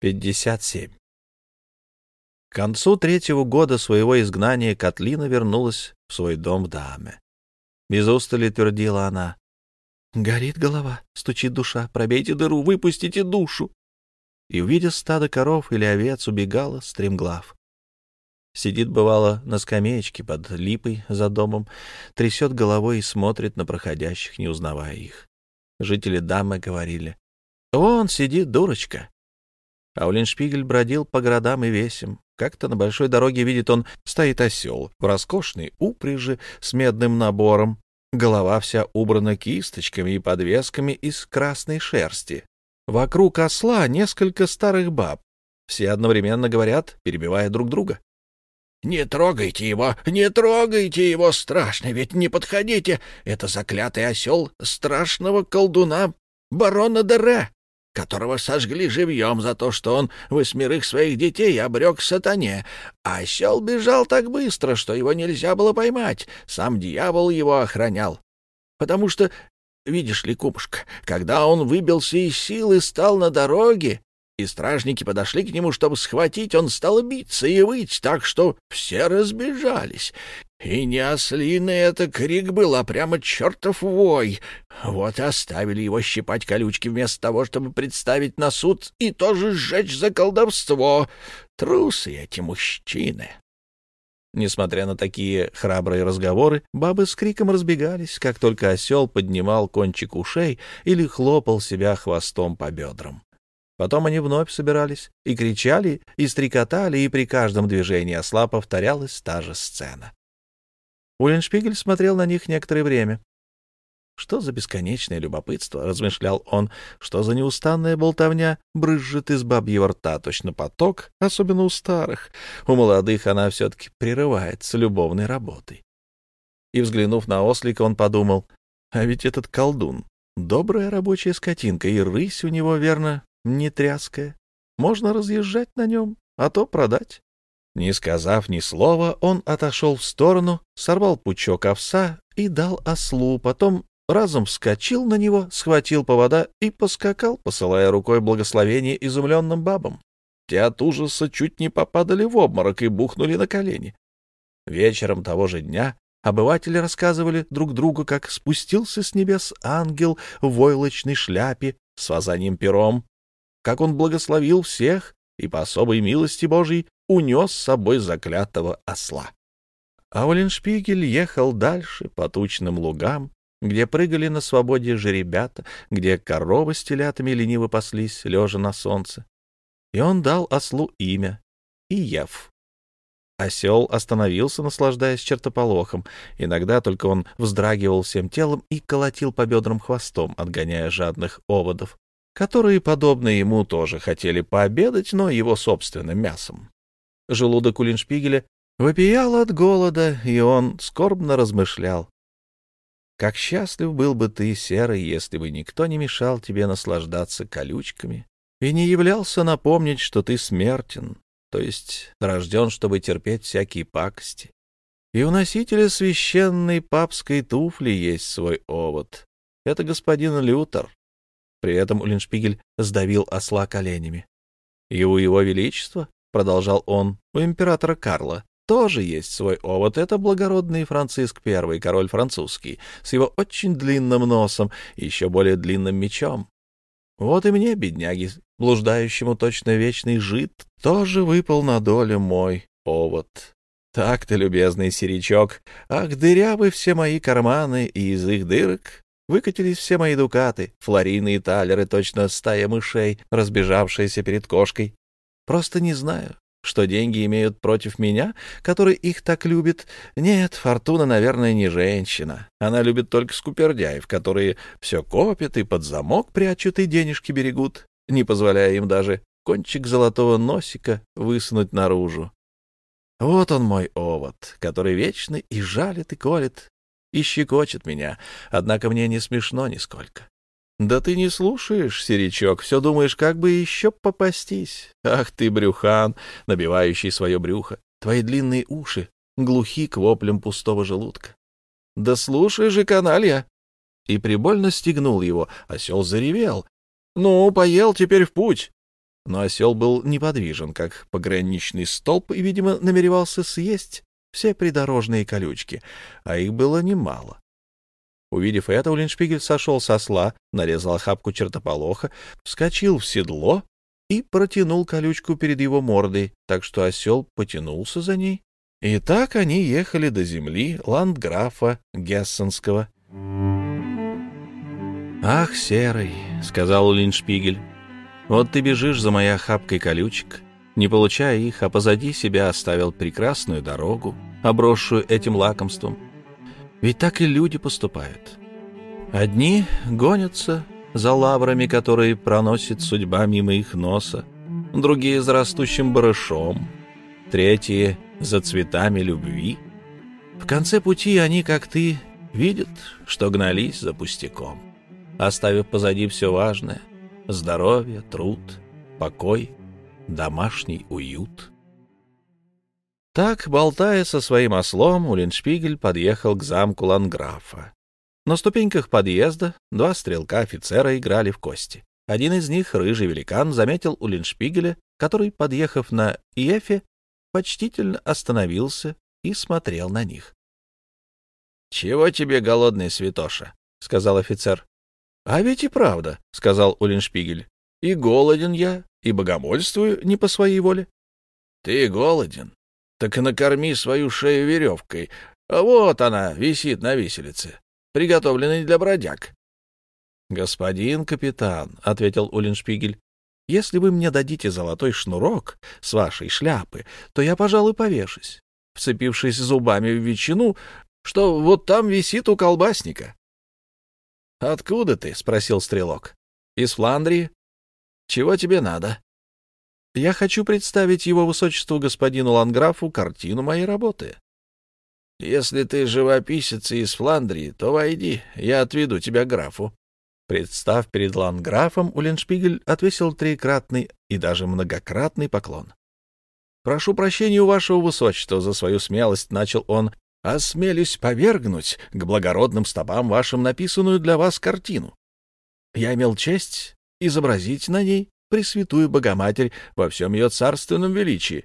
57. К концу третьего года своего изгнания Катлина вернулась в свой дом в Даме. Без устали твердила она. «Горит голова, стучит душа, пробейте дыру, выпустите душу!» И, увидя стадо коров или овец, убегала стремглав. Сидит, бывало, на скамеечке под липой за домом, трясет головой и смотрит на проходящих, не узнавая их. Жители дамы говорили, «Вон сидит дурочка, Аулиншпигель бродил по городам и весям. Как-то на большой дороге видит он, стоит осел в роскошной упряжи с медным набором. Голова вся убрана кисточками и подвесками из красной шерсти. Вокруг осла несколько старых баб. Все одновременно говорят, перебивая друг друга. «Не трогайте его! Не трогайте его! Страшно, ведь не подходите! Это заклятый осел страшного колдуна барона Дере!» Которого сожгли живьем за то, что он восьмерых своих детей обрек сатане. А осел бежал так быстро, что его нельзя было поймать. Сам дьявол его охранял. Потому что, видишь ли, кумушка, когда он выбился из сил и стал на дороге, и стражники подошли к нему, чтобы схватить, он стал биться и выть так, что все разбежались. И не ослиный это крик был, а прямо чертов вой. Вот и оставили его щипать колючки вместо того, чтобы представить на суд и тоже сжечь за колдовство. Трусы эти мужчины. Несмотря на такие храбрые разговоры, бабы с криком разбегались, как только осел поднимал кончик ушей или хлопал себя хвостом по бедрам. Потом они вновь собирались и кричали, и стрекотали, и при каждом движении осла повторялась та же сцена. Уллиншпигель смотрел на них некоторое время. Что за бесконечное любопытство, — размышлял он, — что за неустанная болтовня брызжет из бабьего рта, точно поток, особенно у старых. У молодых она все-таки прерывается любовной работой. И, взглянув на ослика, он подумал, а ведь этот колдун — добрая рабочая скотинка, и рысь у него, верно, не тряская. Можно разъезжать на нем, а то продать. Не сказав ни слова, он отошел в сторону, сорвал пучок овса и дал ослу, потом разом вскочил на него, схватил повода и поскакал, посылая рукой благословение изумленным бабам. Те от ужаса чуть не попадали в обморок и бухнули на колени. Вечером того же дня обыватели рассказывали друг другу, как спустился с небес ангел в войлочной шляпе с вязанием пером, как он благословил всех и по особой милости Божьей унес с собой заклятого осла. А Оленшпигель ехал дальше по тучным лугам, где прыгали на свободе жеребята, где коровы с телятами лениво паслись, лежа на солнце. И он дал ослу имя — Иев. Осел остановился, наслаждаясь чертополохом. Иногда только он вздрагивал всем телом и колотил по бедрам хвостом, отгоняя жадных оводов, которые, подобно ему, тоже хотели пообедать, но его собственным мясом. Желудок Улиншпигеля вопиял от голода, и он скорбно размышлял. Как счастлив был бы ты, Серый, если бы никто не мешал тебе наслаждаться колючками и не являлся напомнить, что ты смертен, то есть рожден, чтобы терпеть всякие пакости. И у носителя священной папской туфли есть свой овод. Это господин Лютер. При этом Улиншпигель сдавил осла коленями. И у его величества — продолжал он, — у императора Карла тоже есть свой овод. Это благородный Франциск I, король французский, с его очень длинным носом и еще более длинным мечом. Вот и мне, бедняги, блуждающему точно вечный жид, тоже выпал на долю мой овод. Так ты, любезный серичок, ах, дырявы все мои карманы, и из их дырок выкатились все мои дукаты, флорины и талеры, точно стая мышей, разбежавшаяся перед кошкой. Просто не знаю, что деньги имеют против меня, который их так любит. Нет, Фортуна, наверное, не женщина. Она любит только скупердяев, которые все копят и под замок прячут и денежки берегут, не позволяя им даже кончик золотого носика высунуть наружу. Вот он мой овод, который вечно и жалит, и колет, и щекочет меня, однако мне не смешно нисколько. Да ты не слушаешь, серичок, все думаешь, как бы еще попастись. Ах ты, брюхан, набивающий свое брюхо, твои длинные уши глухи к воплям пустого желудка. Да слушай же, каналья! И прибольно стегнул его, осел заревел. Ну, поел, теперь в путь. но осел был неподвижен, как пограничный столб, и, видимо, намеревался съесть все придорожные колючки, а их было немало. Увидев это, Улиншпигель сошел со осла, нарезал охапку чертополоха, вскочил в седло и протянул колючку перед его мордой, так что осел потянулся за ней. И так они ехали до земли ландграфа Гессенского. «Ах, серый!» — сказал Улиншпигель. «Вот ты бежишь за моей охапкой колючек, не получая их, а позади себя оставил прекрасную дорогу, обросшую этим лакомством. Ведь так и люди поступают. Одни гонятся за лаврами, которые проносит судьба мимо их носа, другие за растущим барышом, третьи за цветами любви. В конце пути они, как ты, видят, что гнались за пустяком, оставив позади все важное — здоровье, труд, покой, домашний уют. Так, болтая со своим ослом, Улиншпигель подъехал к замку Ланграфа. На ступеньках подъезда два стрелка-офицера играли в кости. Один из них, рыжий великан, заметил Улиншпигеля, который, подъехав на Иефе, почтительно остановился и смотрел на них. — Чего тебе, голодный святоша? — сказал офицер. — А ведь и правда, — сказал Улиншпигель. — И голоден я, и богомольствую не по своей воле. — Ты голоден? Так и накорми свою шею веревкой. А вот она висит на виселице, приготовленной для бродяг. — Господин капитан, — ответил Улиншпигель, — если вы мне дадите золотой шнурок с вашей шляпы, то я, пожалуй, повешусь, вцепившись зубами в ветчину, что вот там висит у колбасника. — Откуда ты? — спросил стрелок. — Из Фландрии. — Чего тебе надо? Я хочу представить его высочеству господину Ланграфу картину моей работы. Если ты живописец из Фландрии, то войди, я отведу тебя графу. Представ перед Ланграфом, Уленшпигель отвесил трикратный и даже многократный поклон. «Прошу прощения у вашего высочества за свою смелость», — начал он, — «осмелюсь повергнуть к благородным стопам вашим написанную для вас картину. Я имел честь изобразить на ней Пресвятую Богоматерь во всем ее царственном величии.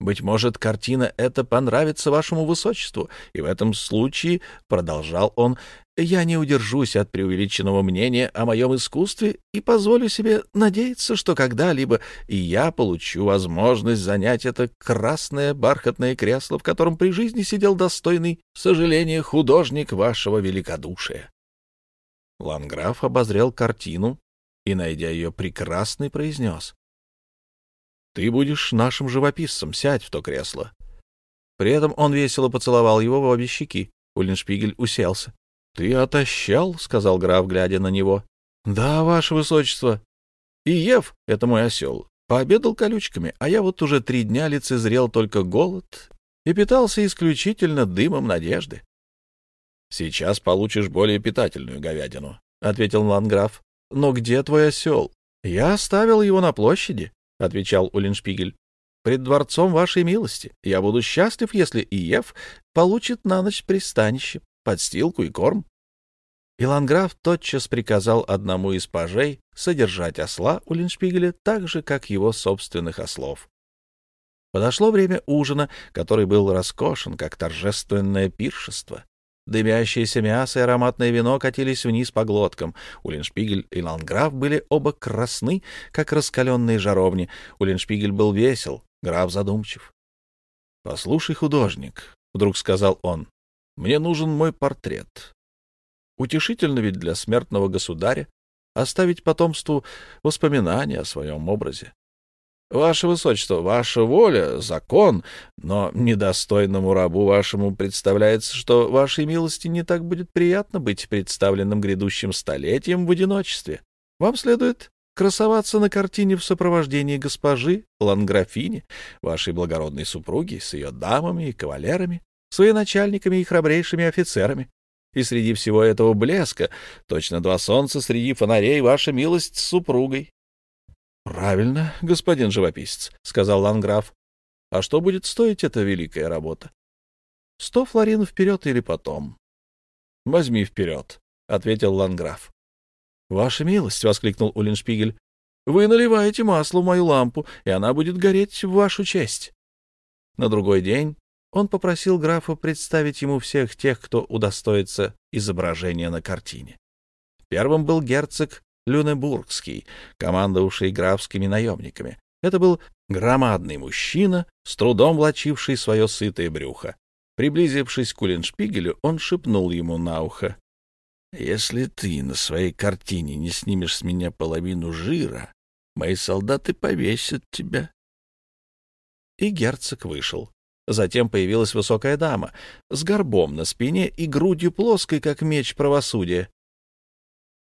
Быть может, картина эта понравится вашему высочеству, и в этом случае, — продолжал он, — я не удержусь от преувеличенного мнения о моем искусстве и позволю себе надеяться, что когда-либо и я получу возможность занять это красное бархатное кресло, в котором при жизни сидел достойный сожаления художник вашего великодушия. Ланграф обозрел картину, и, найдя ее прекрасной, произнес. — Ты будешь нашим живописцем, сядь в то кресло. При этом он весело поцеловал его в обе щеки. Ульншпигель уселся. — Ты отощал, — сказал граф, глядя на него. — Да, ваше высочество. И Ев, это мой осел, пообедал колючками, а я вот уже три дня лицезрел только голод и питался исключительно дымом надежды. — Сейчас получишь более питательную говядину, — ответил Ланграф. Но где твой осел? Я оставил его на площади, — отвечал Улиншпигель. Пред дворцом вашей милости. Я буду счастлив, если Иев получит на ночь пристанище, подстилку и корм. И Ланграф тотчас приказал одному из пажей содержать осла Улиншпигеля так же, как его собственных ослов. Подошло время ужина, который был роскошен, как торжественное пиршество. Дымящееся мясо и ароматное вино катились вниз по глоткам. Улиншпигель и Ланграф были оба красны, как раскаленные жаровни. Улиншпигель был весел, граф задумчив. — Послушай, художник, — вдруг сказал он, — мне нужен мой портрет. Утешительно ведь для смертного государя оставить потомству воспоминания о своем образе. Ваше Высочество, ваша воля — закон, но недостойному рабу вашему представляется, что вашей милости не так будет приятно быть представленным грядущим столетием в одиночестве. Вам следует красоваться на картине в сопровождении госпожи Ланграфини, вашей благородной супруги, с ее дамами и кавалерами, своими начальниками и храбрейшими офицерами. И среди всего этого блеска, точно два солнца среди фонарей, ваша милость с супругой, — Правильно, господин живописец, — сказал Ланграф. — А что будет стоить эта великая работа? — Сто флоринов вперед или потом. — Возьми вперед, — ответил Ланграф. — Ваша милость, — воскликнул Уллиншпигель, Вы наливаете масло в мою лампу, и она будет гореть в вашу честь. На другой день он попросил графа представить ему всех тех, кто удостоится изображения на картине. Первым был герцог Люнебургский, командовавший графскими наемниками. Это был громадный мужчина, с трудом влачивший свое сытое брюхо. Приблизившись к Уллиншпигелю, он шепнул ему на ухо. «Если ты на своей картине не снимешь с меня половину жира, мои солдаты повесят тебя». И герцог вышел. Затем появилась высокая дама с горбом на спине и грудью плоской, как меч правосудия.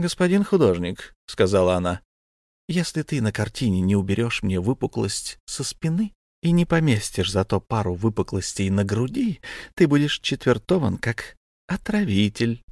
«Господин художник», — сказала она, — «если ты на картине не уберешь мне выпуклость со спины и не поместишь зато пару выпуклостей на груди, ты будешь четвертован как отравитель».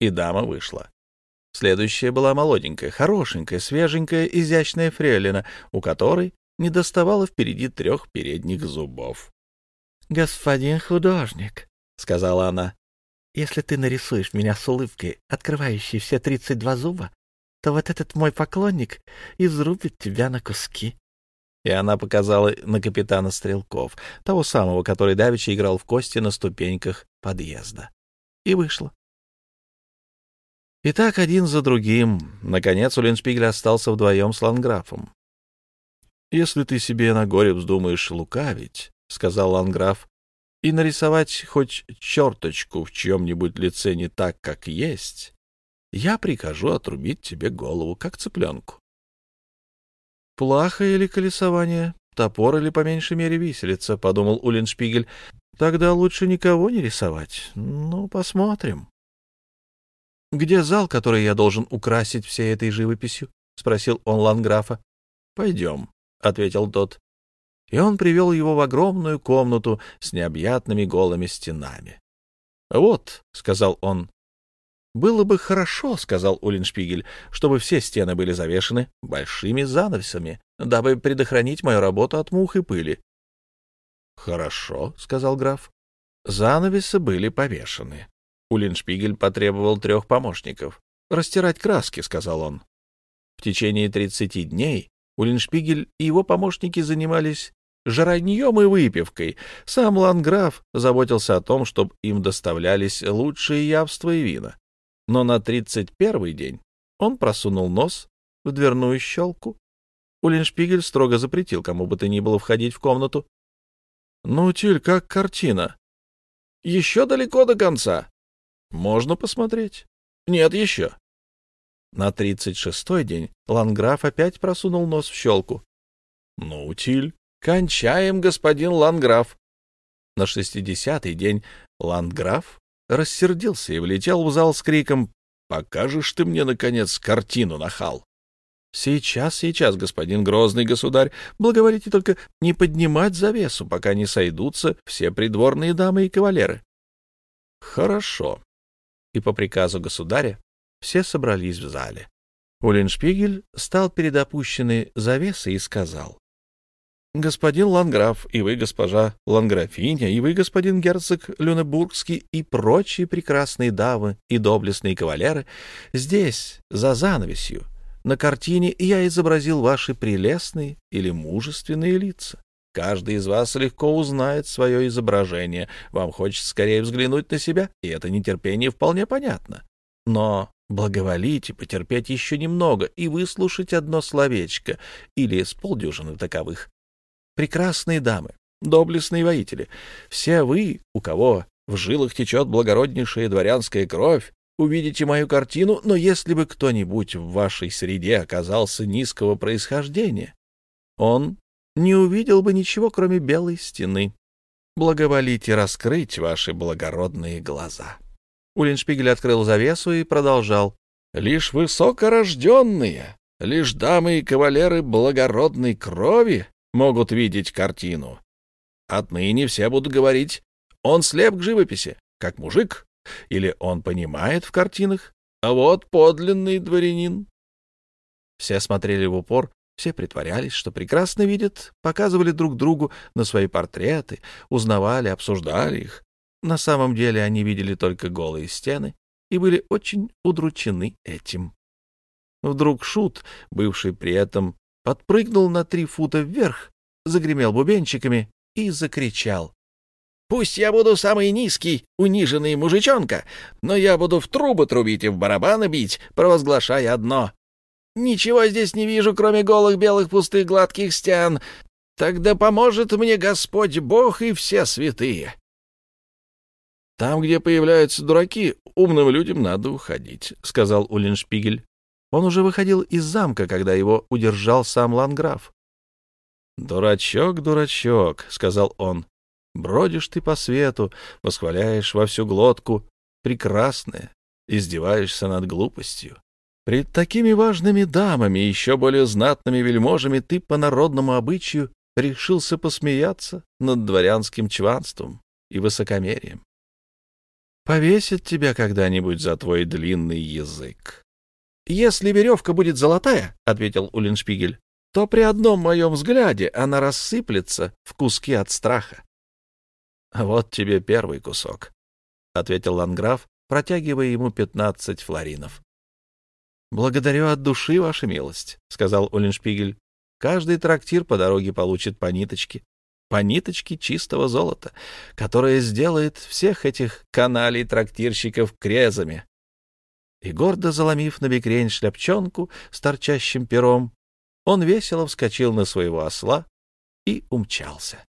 И дама вышла. Следующая была молоденькая, хорошенькая, свеженькая, изящная фрейлина, у которой не доставало впереди трех передних зубов. «Господин художник», — сказала она, если ты нарисуешь меня с улыбкой, открывающей все тридцать два зуба, то вот этот мой поклонник изрубит тебя на куски. И она показала на капитана Стрелков, того самого, который давеча играл в кости на ступеньках подъезда. И вышла. И так один за другим. Наконец Уллиншпигель остался вдвоем с Ланграфом. — Если ты себе на горе вздумаешь лукавить, — сказал Ланграф, и нарисовать хоть черточку в чьем-нибудь лице не так, как есть, я прикажу отрубить тебе голову, как цыпленку. — Плахо или колесование, топор или, по меньшей мере, виселица, — подумал Уллиншпигель. — Тогда лучше никого не рисовать. Ну, посмотрим. — Где зал, который я должен украсить всей этой живописью? — спросил он Ланграфа. — Пойдем, — ответил тот и он привел его в огромную комнату с необъятными голыми стенами. — Вот, — сказал он. — Было бы хорошо, — сказал Уллиншпигель, — чтобы все стены были завешены большими занавесами, дабы предохранить мою работу от мух и пыли. — Хорошо, — сказал граф. Занавесы были повешены. Уллиншпигель потребовал трех помощников. «Растирать краски», — сказал он. В течение тридцати дней Уллиншпигель и его помощники занимались жараньем и выпивкой. Сам Ланграф заботился о том, чтобы им доставлялись лучшие явства и вина. Но на тридцать первый день он просунул нос в дверную щелку. Уллиншпигель строго запретил кому бы то ни было входить в комнату. — Ну, Тиль, как картина? — Еще далеко до конца. — Можно посмотреть. — Нет, еще. На тридцать шестой день Ланграф опять просунул нос в щелку. — Ну, Тиль, Кончаем, господин Ланграф. На шестидесятый день Ланграф рассердился и влетел в зал с криком «Покажешь ты мне, наконец, картину, нахал!» «Сейчас, сейчас, господин грозный государь, благоволите только не поднимать завесу, пока не сойдутся все придворные дамы и кавалеры». «Хорошо». И по приказу государя все собрались в зале. Уллиншпигель стал перед опущенной завесой и сказал господин Ланграф, и вы, госпожа Ланграфиня, и вы, господин герцог Люнебургский, и прочие прекрасные дамы и доблестные кавалеры, здесь, за занавесью, на картине я изобразил ваши прелестные или мужественные лица. Каждый из вас легко узнает свое изображение. Вам хочется скорее взглянуть на себя, и это нетерпение вполне понятно. Но благоволите потерпеть еще немного и выслушать одно словечко или с полдюжины таковых прекрасные дамы, доблестные воители, все вы, у кого в жилах течет благороднейшая дворянская кровь, увидите мою картину, но если бы кто-нибудь в вашей среде оказался низкого происхождения, он не увидел бы ничего, кроме белой стены. Благоволите раскрыть ваши благородные глаза. Уллиншпигель открыл завесу и продолжал. «Лишь высокорожденные, лишь дамы и кавалеры благородной крови могут видеть картину. Отныне все будут говорить, он слеп к живописи, как мужик, или он понимает в картинах, а вот подлинный дворянин. Все смотрели в упор, все притворялись, что прекрасно видят, показывали друг другу на свои портреты, узнавали, обсуждали их. На самом деле они видели только голые стены и были очень удручены этим. Вдруг Шут, бывший при этом подпрыгнул на три фута вверх, загремел бубенчиками и закричал. «Пусть я буду самый низкий, униженный мужичонка, но я буду в трубы трубить и в барабаны бить, провозглашая одно. Ничего здесь не вижу, кроме голых белых пустых гладких стен. Тогда поможет мне Господь Бог и все святые». «Там, где появляются дураки, умным людям надо уходить», — сказал Уллиншпигель. Он уже выходил из замка, когда его удержал сам Ланграф. «Дурачок, дурачок», — сказал он, — «бродишь ты по свету, восхваляешь во всю глотку прекрасное, издеваешься над глупостью. Пред такими важными дамами, еще более знатными вельможами, ты по народному обычаю решился посмеяться над дворянским чванством и высокомерием. Повесят тебя когда-нибудь за твой длинный язык. — Если веревка будет золотая, — ответил Уллиншпигель, — то при одном моем взгляде она рассыплется в куски от страха. — Вот тебе первый кусок, — ответил Ланграф, протягивая ему пятнадцать флоринов. — Благодарю от души, ваша милость, — сказал Уллиншпигель. — Каждый трактир по дороге получит по ниточке по ниточке чистого золота, которое сделает всех этих каналей трактирщиков крезами. И гордо заломив на бекрень шляпчонку с торчащим пером, он весело вскочил на своего осла и умчался.